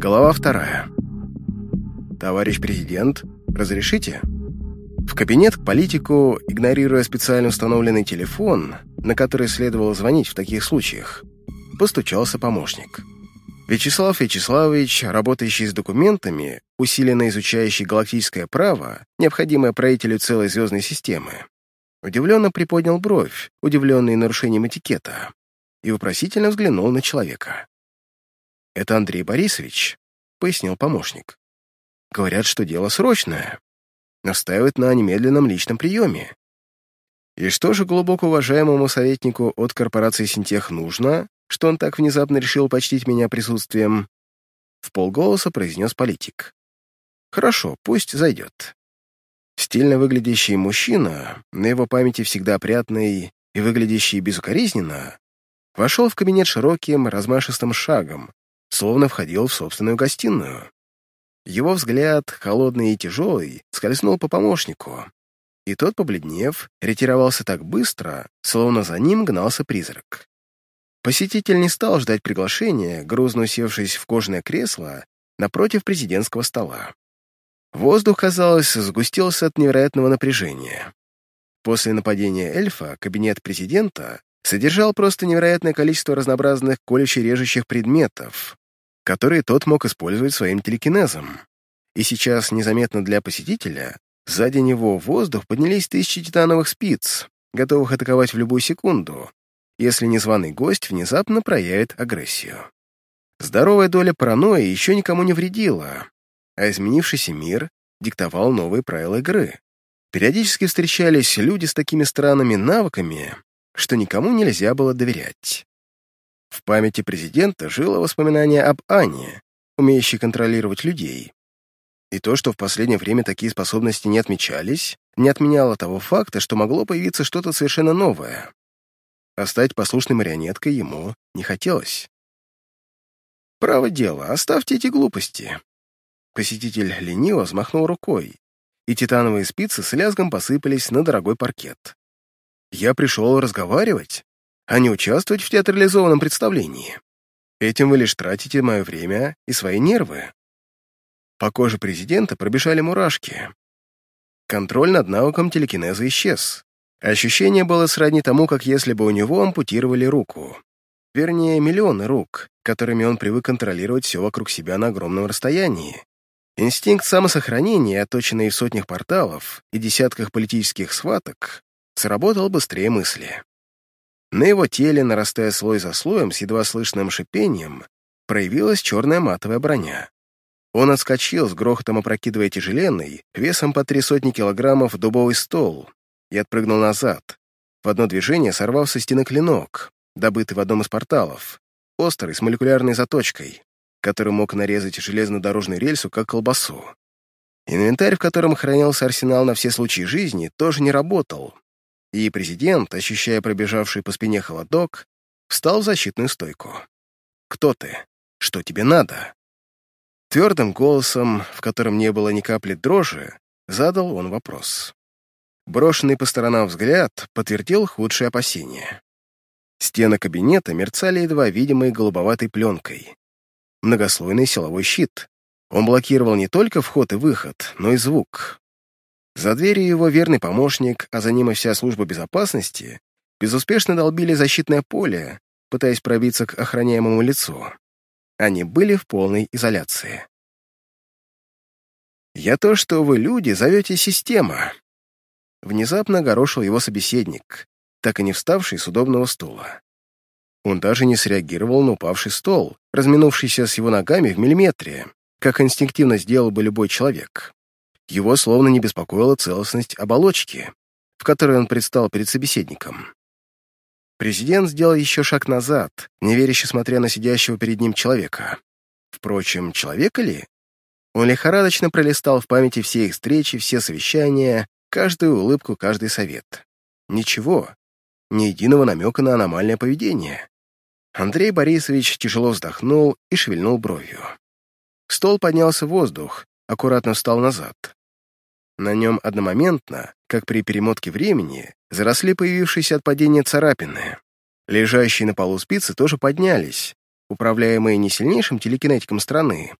Глава вторая. «Товарищ президент, разрешите?» В кабинет к политику, игнорируя специально установленный телефон, на который следовало звонить в таких случаях, постучался помощник. Вячеслав Вячеславович, работающий с документами, усиленно изучающий галактическое право, необходимое правителю целой звездной системы, удивленно приподнял бровь, удивленный нарушением этикета, и вопросительно взглянул на человека. «Это Андрей Борисович», — пояснил помощник. «Говорят, что дело срочное. Настаивают на немедленном личном приеме. И что же глубоко уважаемому советнику от корпорации «Синтех» нужно, что он так внезапно решил почтить меня присутствием?» В полголоса произнес политик. «Хорошо, пусть зайдет». Стильно выглядящий мужчина, на его памяти всегда опрятный и выглядящий безукоризненно, вошел в кабинет широким, размашистым шагом, словно входил в собственную гостиную. Его взгляд, холодный и тяжелый, скользнул по помощнику, и тот, побледнев, ретировался так быстро, словно за ним гнался призрак. Посетитель не стал ждать приглашения, грузно усевшись в кожаное кресло напротив президентского стола. Воздух, казалось, сгустился от невероятного напряжения. После нападения эльфа кабинет президента содержал просто невероятное количество разнообразных колюще-режущих предметов, которые тот мог использовать своим телекинезом. И сейчас, незаметно для посетителя, сзади него в воздух поднялись тысячи титановых спиц, готовых атаковать в любую секунду, если незваный гость внезапно проявит агрессию. Здоровая доля паранойи еще никому не вредила, а изменившийся мир диктовал новые правила игры. Периодически встречались люди с такими странными навыками, что никому нельзя было доверять. В памяти президента жило воспоминание об Ане, умеющей контролировать людей. И то, что в последнее время такие способности не отмечались, не отменяло того факта, что могло появиться что-то совершенно новое. А стать послушной марионеткой ему не хотелось. «Право дело, оставьте эти глупости». Посетитель лениво взмахнул рукой, и титановые спицы с лязгом посыпались на дорогой паркет. «Я пришел разговаривать, а не участвовать в театрализованном представлении. Этим вы лишь тратите мое время и свои нервы. По коже президента пробежали мурашки. Контроль над навыком телекинеза исчез. Ощущение было сродни тому, как если бы у него ампутировали руку. Вернее, миллионы рук, которыми он привык контролировать все вокруг себя на огромном расстоянии. Инстинкт самосохранения, оточенный в сотнях порталов и десятках политических схваток, сработал быстрее мысли. На его теле, нарастая слой за слоем с едва слышным шипением, проявилась черная матовая броня. Он отскочил, с грохотом опрокидывая тяжеленный, весом по три сотни килограммов дубовый стол, и отпрыгнул назад. В одно движение сорвал со стены клинок, добытый в одном из порталов, острый, с молекулярной заточкой, который мог нарезать железнодорожную рельсу, как колбасу. Инвентарь, в котором хранился арсенал на все случаи жизни, тоже не работал, и президент, ощущая пробежавший по спине холодок, встал в защитную стойку. «Кто ты? Что тебе надо?» Твердым голосом, в котором не было ни капли дрожи, задал он вопрос. Брошенный по сторонам взгляд подтвердил худшие опасения. Стены кабинета мерцали едва видимой голубоватой пленкой. Многослойный силовой щит. Он блокировал не только вход и выход, но и звук. За дверью его верный помощник, а за ним и вся служба безопасности, безуспешно долбили защитное поле, пытаясь пробиться к охраняемому лицу. Они были в полной изоляции. «Я то, что вы, люди, зовете система», — внезапно огорошил его собеседник, так и не вставший с удобного стула. Он даже не среагировал на упавший стол, разминувшийся с его ногами в миллиметре, как инстинктивно сделал бы любой человек. Его словно не беспокоила целостность оболочки, в которой он предстал перед собеседником. Президент сделал еще шаг назад, неверяще смотря на сидящего перед ним человека. Впрочем, человека ли? Он лихорадочно пролистал в памяти все их встречи, все совещания, каждую улыбку, каждый совет. Ничего, ни единого намека на аномальное поведение. Андрей Борисович тяжело вздохнул и шевельнул бровью. Стол поднялся в воздух, аккуратно встал назад. На нем одномоментно, как при перемотке времени, заросли появившиеся от падения царапины. Лежащие на полу спицы тоже поднялись, управляемые не сильнейшим телекинетиком страны,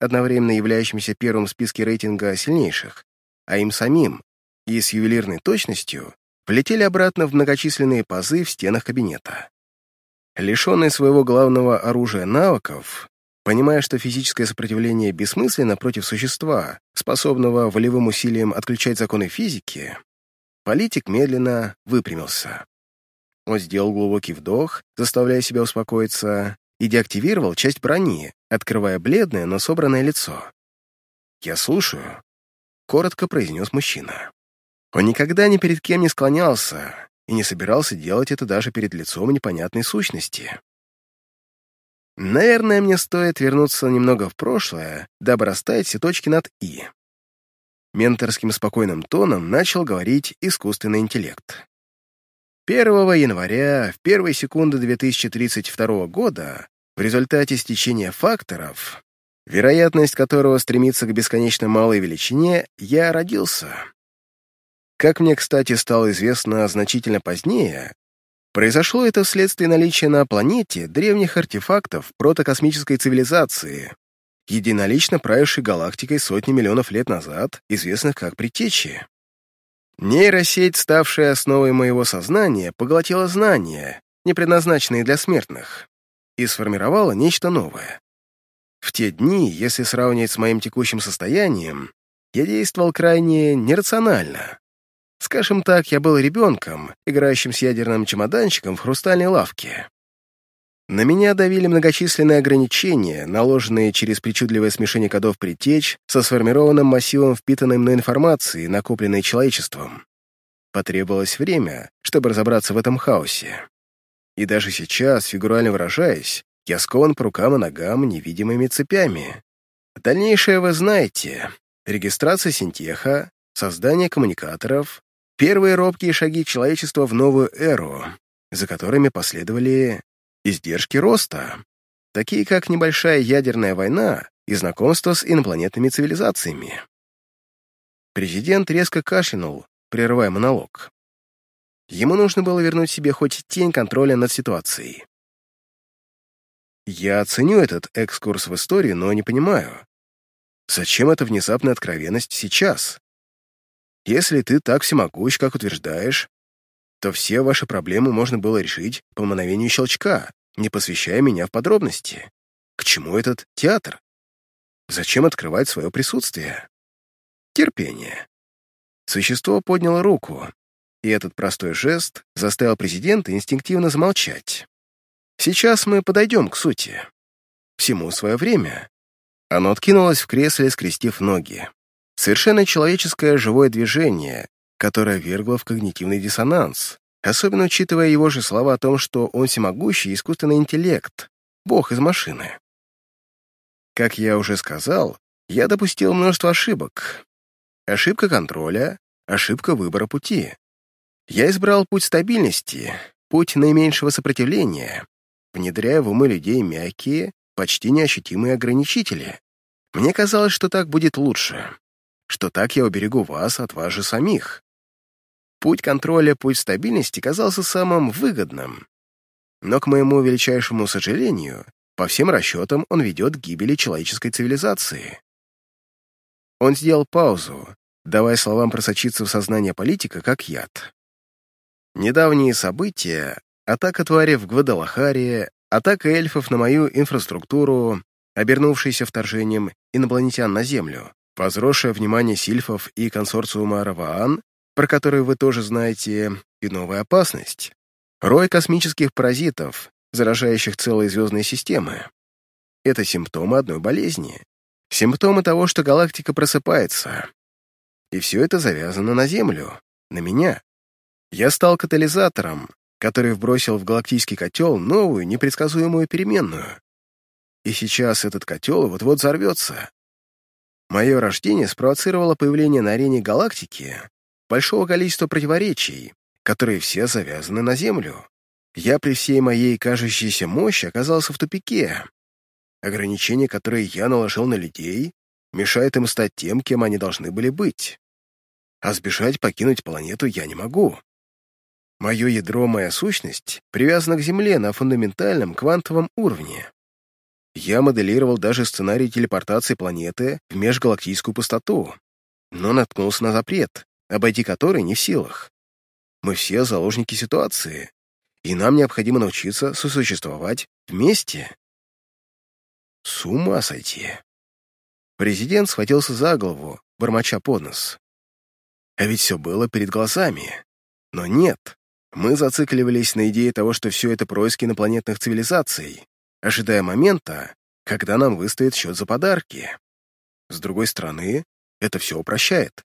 одновременно являющимся первым в списке рейтинга сильнейших, а им самим, и с ювелирной точностью полетели обратно в многочисленные пазы в стенах кабинета. Лишенный своего главного оружия навыков, понимая, что физическое сопротивление бессмысленно против существа, способного волевым усилием отключать законы физики, политик медленно выпрямился. Он сделал глубокий вдох, заставляя себя успокоиться, и деактивировал часть брони, открывая бледное, но собранное лицо. «Я слушаю», — коротко произнес мужчина. Он никогда ни перед кем не склонялся и не собирался делать это даже перед лицом непонятной сущности. Наверное, мне стоит вернуться немного в прошлое, дабы расставить все точки над «и». Менторским спокойным тоном начал говорить искусственный интеллект. 1 января, в первые секунды 2032 года, в результате стечения факторов, вероятность которого стремится к бесконечно малой величине, я родился. Как мне, кстати, стало известно значительно позднее, произошло это вследствие наличия на планете древних артефактов протокосмической цивилизации, единолично правившей галактикой сотни миллионов лет назад, известных как предтечи. Нейросеть, ставшая основой моего сознания, поглотила знания, не предназначенные для смертных, и сформировала нечто новое. В те дни, если сравнивать с моим текущим состоянием, я действовал крайне нерационально. Скажем так, я был ребенком, играющим с ядерным чемоданчиком в хрустальной лавке. На меня давили многочисленные ограничения, наложенные через причудливое смешение кодов предтеч со сформированным массивом впитанной мной информации, накопленной человечеством. Потребовалось время, чтобы разобраться в этом хаосе. И даже сейчас, фигурально выражаясь, я скован по рукам и ногам невидимыми цепями. Дальнейшее вы знаете. Регистрация синтеха, создание коммуникаторов, первые робкие шаги человечества в новую эру, за которыми последовали издержки роста, такие как небольшая ядерная война и знакомство с инопланетными цивилизациями. Президент резко кашлянул, прерывая монолог. Ему нужно было вернуть себе хоть тень контроля над ситуацией. Я оценю этот экскурс в историю, но не понимаю, зачем эта внезапная откровенность сейчас? Если ты так всемогущ, как утверждаешь, то все ваши проблемы можно было решить по мановению щелчка, не посвящая меня в подробности. К чему этот театр? Зачем открывать свое присутствие? Терпение. Существо подняло руку, и этот простой жест заставил президента инстинктивно замолчать. Сейчас мы подойдем к сути. Всему свое время. Оно откинулось в кресле, скрестив ноги. Совершенно человеческое живое движение, которое вергло в когнитивный диссонанс, особенно учитывая его же слова о том, что он всемогущий искусственный интеллект, бог из машины. Как я уже сказал, я допустил множество ошибок. Ошибка контроля, ошибка выбора пути. Я избрал путь стабильности, путь наименьшего сопротивления, внедряя в умы людей мягкие, почти неощутимые ограничители. Мне казалось, что так будет лучше, что так я уберегу вас от вас же самих. Путь контроля, путь стабильности казался самым выгодным. Но, к моему величайшему сожалению, по всем расчетам он ведет к гибели человеческой цивилизации. Он сделал паузу, давая словам просочиться в сознание политика как яд. Недавние события, атака твари в Гвадалахаре, атака эльфов на мою инфраструктуру, обернувшаяся вторжением инопланетян на Землю, возросшее внимание сильфов и консорциума Раваан про которую вы тоже знаете, и новая опасность. Рой космических паразитов, заражающих целые звездные системы. Это симптомы одной болезни. Симптомы того, что галактика просыпается. И все это завязано на Землю, на меня. Я стал катализатором, который вбросил в галактический котел новую, непредсказуемую переменную. И сейчас этот котел вот-вот взорвется. Мое рождение спровоцировало появление на арене галактики большого количества противоречий, которые все завязаны на Землю. Я при всей моей кажущейся мощи оказался в тупике. Ограничения, которые я наложил на людей, мешают им стать тем, кем они должны были быть. А сбежать, покинуть планету я не могу. Мое ядро, моя сущность привязана к Земле на фундаментальном квантовом уровне. Я моделировал даже сценарий телепортации планеты в межгалактическую пустоту, но наткнулся на запрет, обойти который не в силах. Мы все заложники ситуации, и нам необходимо научиться сосуществовать вместе. С ума сойти. Президент схватился за голову, бормоча под нос. А ведь все было перед глазами. Но нет, мы зацикливались на идее того, что все это происки инопланетных цивилизаций, ожидая момента, когда нам выстоит счет за подарки. С другой стороны, это все упрощает.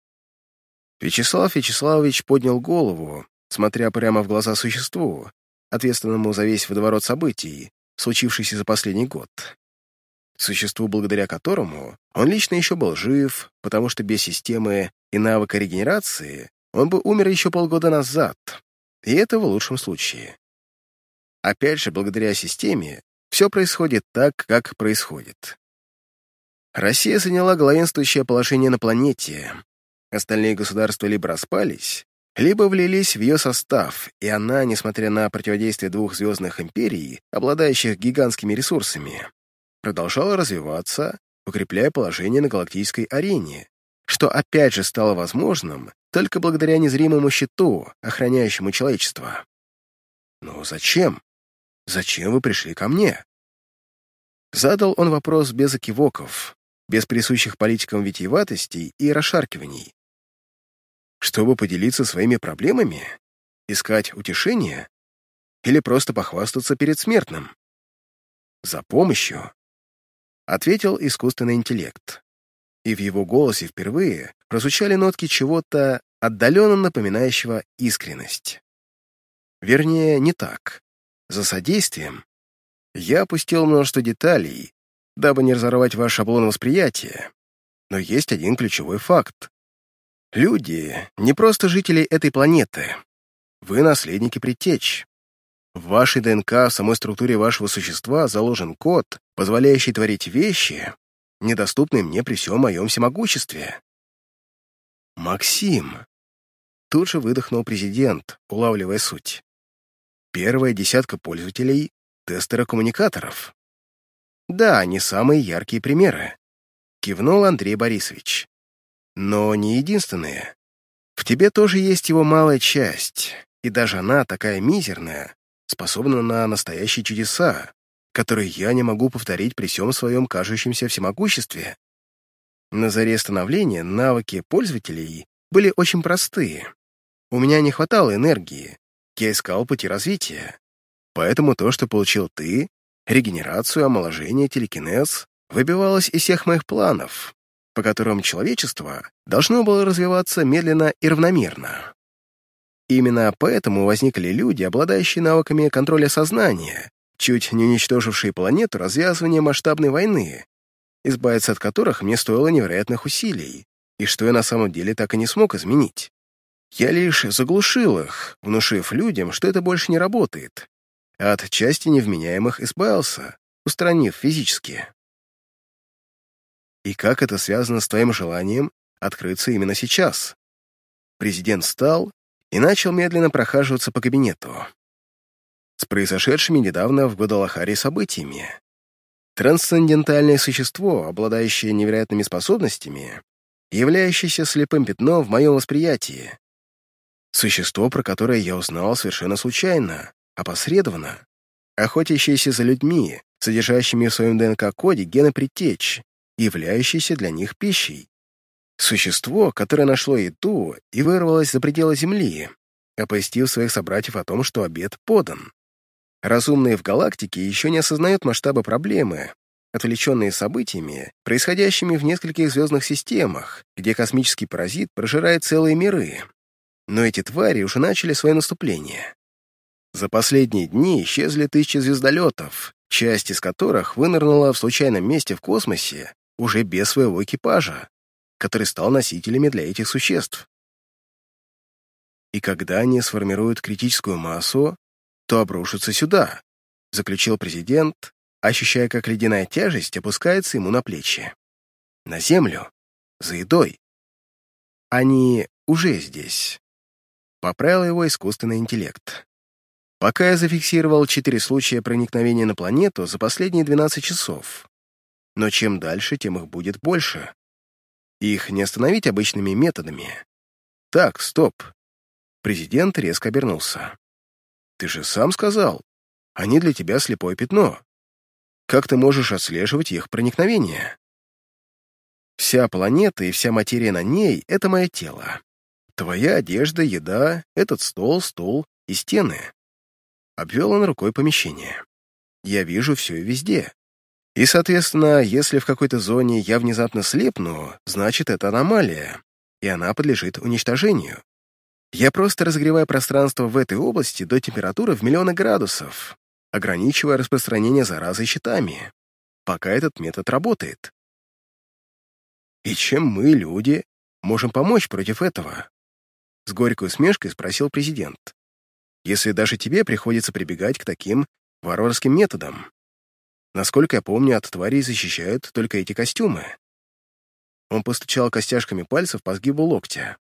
Вячеслав Вячеславович поднял голову, смотря прямо в глаза существу, ответственному за весь водоворот событий, случившийся за последний год. Существу, благодаря которому он лично еще был жив, потому что без системы и навыка регенерации он бы умер еще полгода назад, и это в лучшем случае. Опять же, благодаря системе, все происходит так, как происходит. Россия заняла главенствующее положение на планете. Остальные государства либо распались, либо влились в ее состав, и она, несмотря на противодействие двух звездных империй, обладающих гигантскими ресурсами, продолжала развиваться, укрепляя положение на галактической арене, что опять же стало возможным только благодаря незримому щиту, охраняющему человечество. «Ну зачем? Зачем вы пришли ко мне?» Задал он вопрос без окивоков, без присущих политикам витиеватостей и расшаркиваний. Чтобы поделиться своими проблемами? Искать утешение? Или просто похвастаться перед смертным? За помощью? Ответил искусственный интеллект. И в его голосе впервые прозвучали нотки чего-то отдаленно напоминающего искренность. Вернее, не так. За содействием я опустил множество деталей, дабы не разорвать ваш шаблон восприятия. Но есть один ключевой факт. Люди — не просто жители этой планеты. Вы наследники предтеч. В вашей ДНК, в самой структуре вашего существа заложен код, позволяющий творить вещи, недоступные мне при всем моем всемогуществе. Максим. Тут же выдохнул президент, улавливая суть. Первая десятка пользователей — тестеры-коммуникаторов. Да, они самые яркие примеры. Кивнул Андрей Борисович. Но не единственные. В тебе тоже есть его малая часть, и даже она, такая мизерная, способна на настоящие чудеса, которые я не могу повторить при всем своем кажущемся всемогуществе. На заре становления навыки пользователей были очень простые. У меня не хватало энергии, я искал пути развития. Поэтому то, что получил ты, регенерацию, омоложение, телекинез, выбивалось из всех моих планов, по которым человечество должно было развиваться медленно и равномерно. Именно поэтому возникли люди, обладающие навыками контроля сознания, чуть не уничтожившие планету развязывания масштабной войны, избавиться от которых мне стоило невероятных усилий, и что я на самом деле так и не смог изменить. Я лишь заглушил их, внушив людям, что это больше не работает, а от части невменяемых избавился, устранив физически. И как это связано с твоим желанием открыться именно сейчас? Президент встал и начал медленно прохаживаться по кабинету. С произошедшими недавно в Гвадалахаре событиями. Трансцендентальное существо, обладающее невероятными способностями, являющееся слепым пятном в моем восприятии. Существо, про которое я узнал совершенно случайно, опосредованно, охотящееся за людьми, содержащими в своем ДНК-коде гены предтеч, являющиеся для них пищей. Существо, которое нашло еду и вырвалось за пределы Земли, оповестив своих собратьев о том, что обед подан. Разумные в галактике еще не осознают масштаба проблемы, отвлеченные событиями, происходящими в нескольких звездных системах, где космический паразит прожирает целые миры. Но эти твари уже начали свое наступление. За последние дни исчезли тысячи звездолетов, часть из которых вынырнула в случайном месте в космосе уже без своего экипажа, который стал носителями для этих существ. И когда они сформируют критическую массу, то обрушатся сюда, заключил президент, ощущая, как ледяная тяжесть опускается ему на плечи. На землю, за едой. Они уже здесь. Поправил его искусственный интеллект. Пока я зафиксировал четыре случая проникновения на планету за последние 12 часов. Но чем дальше, тем их будет больше. Их не остановить обычными методами. Так, стоп. Президент резко обернулся. Ты же сам сказал, они для тебя слепое пятно. Как ты можешь отслеживать их проникновение? Вся планета и вся материя на ней — это мое тело. Твоя одежда, еда, этот стол, стул и стены. Обвел он рукой помещение. Я вижу все и везде. И, соответственно, если в какой-то зоне я внезапно слепну, значит, это аномалия, и она подлежит уничтожению. Я просто разогреваю пространство в этой области до температуры в миллионы градусов, ограничивая распространение заразы щитами, пока этот метод работает. И чем мы, люди, можем помочь против этого? С горькой усмешкой спросил президент. Если даже тебе приходится прибегать к таким варварским методам. Насколько я помню, от тварей защищают только эти костюмы. Он постучал костяшками пальцев по сгибу локтя.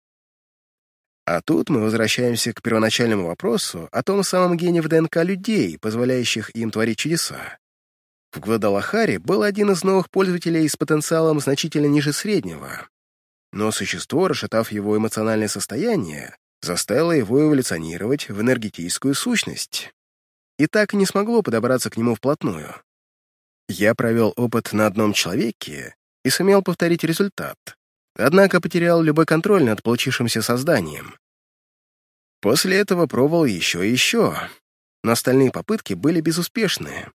А тут мы возвращаемся к первоначальному вопросу о том самом гене в ДНК людей, позволяющих им творить чудеса. В Гвадалахаре был один из новых пользователей с потенциалом значительно ниже среднего. Но существо, расшатав его эмоциональное состояние, заставило его эволюционировать в энергетическую сущность. И так и не смогло подобраться к нему вплотную. Я провел опыт на одном человеке и сумел повторить результат, однако потерял любой контроль над получившимся созданием. После этого пробовал еще и еще, но остальные попытки были безуспешны.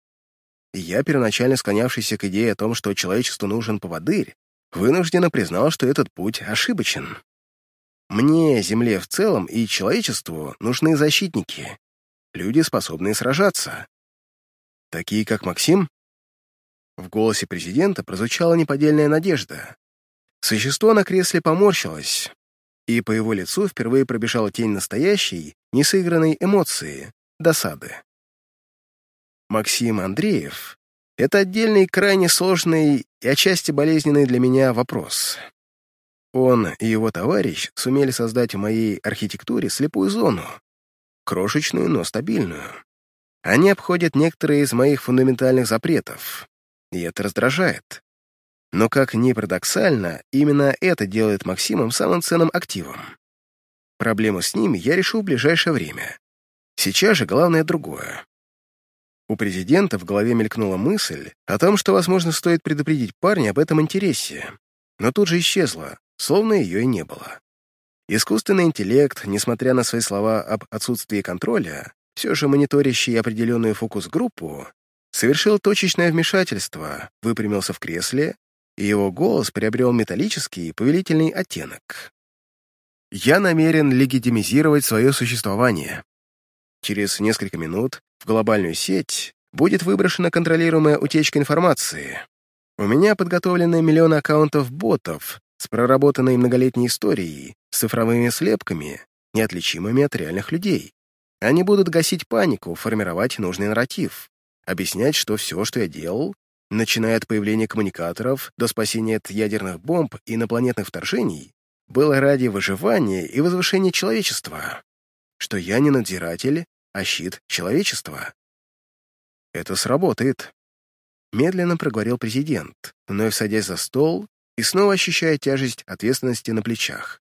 я, первоначально склонявшийся к идее о том, что человечеству нужен поводырь, вынужденно признал, что этот путь ошибочен. Мне, Земле в целом и человечеству нужны защитники, люди, способные сражаться. Такие, как Максим? В голосе президента прозвучала неподдельная надежда. Существо на кресле поморщилось, и по его лицу впервые пробежала тень настоящей, несыгранной эмоции — досады. Максим Андреев — это отдельный, крайне сложный и отчасти болезненный для меня вопрос. Он и его товарищ сумели создать в моей архитектуре слепую зону, крошечную, но стабильную. Они обходят некоторые из моих фундаментальных запретов, и это раздражает. Но, как ни парадоксально, именно это делает Максимом самым ценным активом. Проблему с ними я решу в ближайшее время. Сейчас же главное другое. У президента в голове мелькнула мысль о том, что, возможно, стоит предупредить парня об этом интересе, но тут же исчезла, словно ее и не было. Искусственный интеллект, несмотря на свои слова об отсутствии контроля, все же мониторящий определенную фокус-группу, совершил точечное вмешательство, выпрямился в кресле и его голос приобрел металлический повелительный оттенок. «Я намерен легитимизировать свое существование. Через несколько минут в глобальную сеть будет выброшена контролируемая утечка информации. У меня подготовлены миллионы аккаунтов ботов с проработанной многолетней историей, с цифровыми слепками, неотличимыми от реальных людей. Они будут гасить панику, формировать нужный нарратив, объяснять, что все, что я делал, начиная от появления коммуникаторов до спасения от ядерных бомб и инопланетных вторжений, было ради выживания и возвышения человечества, что я не надзиратель, а щит человечества. Это сработает. Медленно проговорил президент, вновь садясь за стол и снова ощущая тяжесть ответственности на плечах.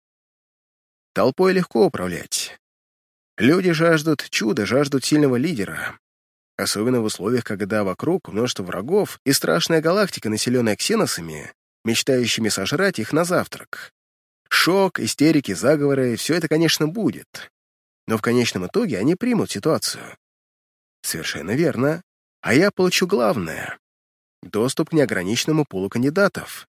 Толпой легко управлять. Люди жаждут чуда, жаждут сильного лидера, Особенно в условиях, когда вокруг множество врагов и страшная галактика, населенная ксеносами, мечтающими сожрать их на завтрак. Шок, истерики, заговоры — все это, конечно, будет. Но в конечном итоге они примут ситуацию. Совершенно верно. А я получу главное — доступ к неограниченному пулу кандидатов.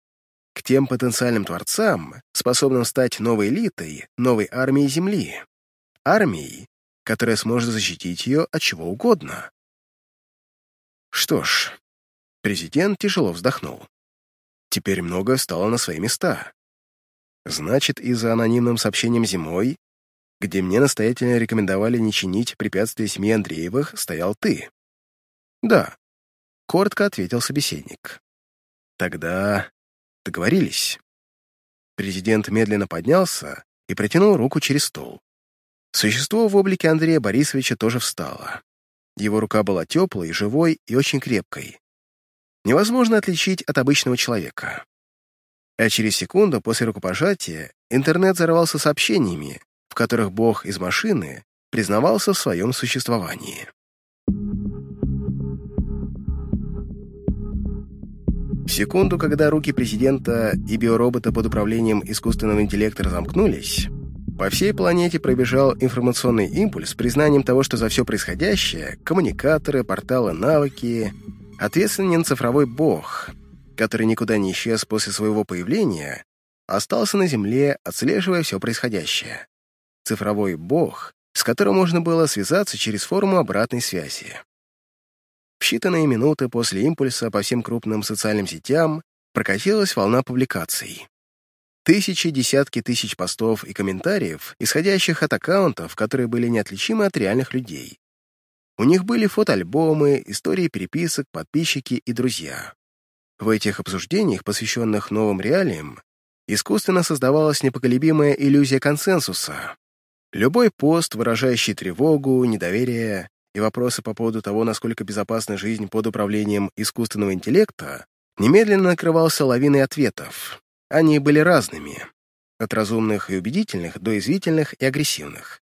К тем потенциальным творцам, способным стать новой элитой, новой армией Земли. Армией, которая сможет защитить ее от чего угодно. Что ж, президент тяжело вздохнул. Теперь многое стало на свои места. Значит, и за анонимным сообщением зимой, где мне настоятельно рекомендовали не чинить препятствия семьи Андреевых, стоял ты. Да, коротко ответил собеседник. Тогда договорились. Президент медленно поднялся и протянул руку через стол. Существо в облике Андрея Борисовича тоже встало. Его рука была теплой, живой и очень крепкой. Невозможно отличить от обычного человека. А через секунду после рукопожатия интернет взорвался сообщениями, которых бог из машины признавался в своем существовании. В секунду, когда руки президента и биоробота под управлением искусственного интеллекта разомкнулись, по всей планете пробежал информационный импульс с признанием того, что за все происходящее — коммуникаторы, порталы, навыки — ответственен цифровой бог, который никуда не исчез после своего появления, остался на Земле, отслеживая все происходящее. Цифровой бог, с которым можно было связаться через форму обратной связи. В считанные минуты после импульса по всем крупным социальным сетям прокатилась волна публикаций. Тысячи, десятки тысяч постов и комментариев, исходящих от аккаунтов, которые были неотличимы от реальных людей. У них были фотоальбомы, истории переписок, подписчики и друзья. В этих обсуждениях, посвященных новым реалиям, искусственно создавалась непоколебимая иллюзия консенсуса. Любой пост, выражающий тревогу, недоверие и вопросы по поводу того, насколько безопасна жизнь под управлением искусственного интеллекта, немедленно накрывался лавиной ответов. Они были разными, от разумных и убедительных до извительных и агрессивных.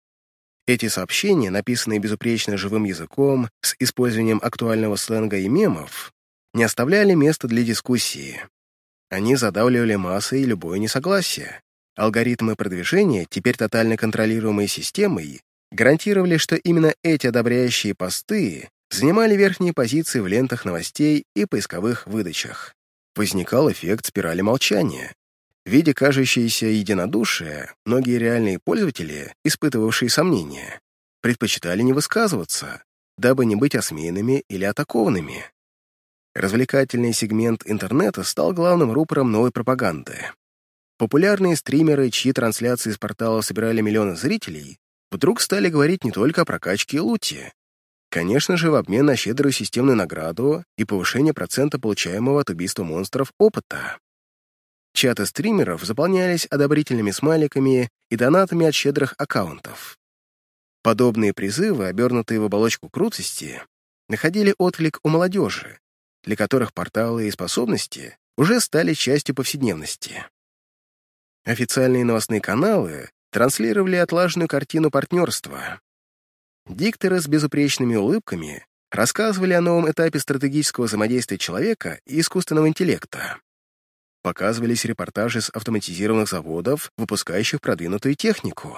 Эти сообщения, написанные безупречно живым языком, с использованием актуального сленга и мемов, не оставляли места для дискуссии. Они задавливали массы и любое несогласие. Алгоритмы продвижения, теперь тотально контролируемые системой, гарантировали, что именно эти одобряющие посты занимали верхние позиции в лентах новостей и поисковых выдачах возникал эффект спирали молчания. Видя кажущееся единодушие, многие реальные пользователи, испытывавшие сомнения, предпочитали не высказываться, дабы не быть осмеянными или атакованными. Развлекательный сегмент интернета стал главным рупором новой пропаганды. Популярные стримеры, чьи трансляции из портала собирали миллионы зрителей, вдруг стали говорить не только о прокачке и луте, Конечно же, в обмен на щедрую системную награду и повышение процента получаемого от убийства монстров опыта. Чаты стримеров заполнялись одобрительными смайликами и донатами от щедрых аккаунтов. Подобные призывы, обернутые в оболочку крутости, находили отклик у молодежи, для которых порталы и способности уже стали частью повседневности. Официальные новостные каналы транслировали отлаженную картину партнерства, Дикторы с безупречными улыбками рассказывали о новом этапе стратегического взаимодействия человека и искусственного интеллекта. Показывались репортажи с автоматизированных заводов, выпускающих продвинутую технику.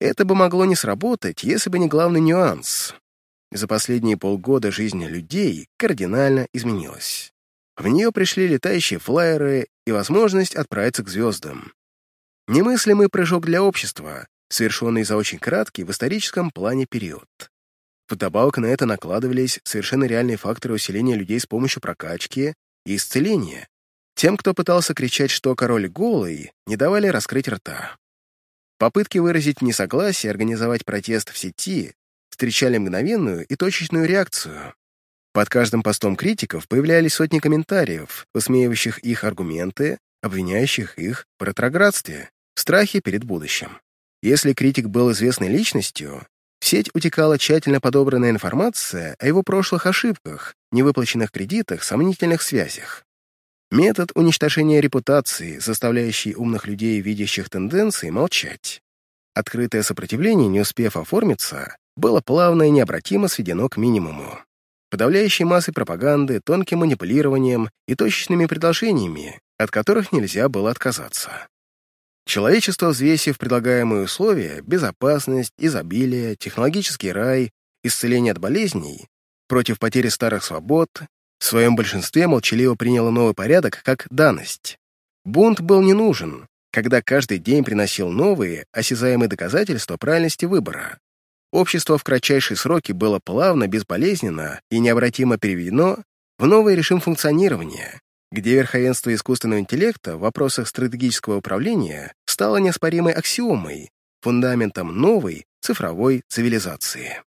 Это бы могло не сработать, если бы не главный нюанс. За последние полгода жизнь людей кардинально изменилась. В нее пришли летающие флайеры и возможность отправиться к звездам. Немыслимый прыжок для общества, совершенный за очень краткий в историческом плане период. Вдобавок на это накладывались совершенно реальные факторы усиления людей с помощью прокачки и исцеления. Тем, кто пытался кричать, что король голый, не давали раскрыть рта. Попытки выразить несогласие, организовать протест в сети встречали мгновенную и точечную реакцию. Под каждым постом критиков появлялись сотни комментариев, высмеивающих их аргументы, обвиняющих их в ретроградстве, страхе перед будущим. Если критик был известной личностью, в сеть утекала тщательно подобранная информация о его прошлых ошибках, невыплаченных кредитах, сомнительных связях. Метод уничтожения репутации, заставляющий умных людей, видящих тенденции, молчать. Открытое сопротивление, не успев оформиться, было плавно и необратимо сведено к минимуму. Подавляющей массой пропаганды, тонким манипулированием и точечными предложениями, от которых нельзя было отказаться. Человечество, взвесив предлагаемые условия, безопасность, изобилие, технологический рай, исцеление от болезней, против потери старых свобод, в своем большинстве молчаливо приняло новый порядок как данность. Бунт был не нужен, когда каждый день приносил новые, осязаемые доказательства правильности выбора. Общество в кратчайшие сроки было плавно, безболезненно и необратимо переведено в новый режим функционирования, где верховенство искусственного интеллекта в вопросах стратегического управления стало неоспоримой аксиомой, фундаментом новой цифровой цивилизации.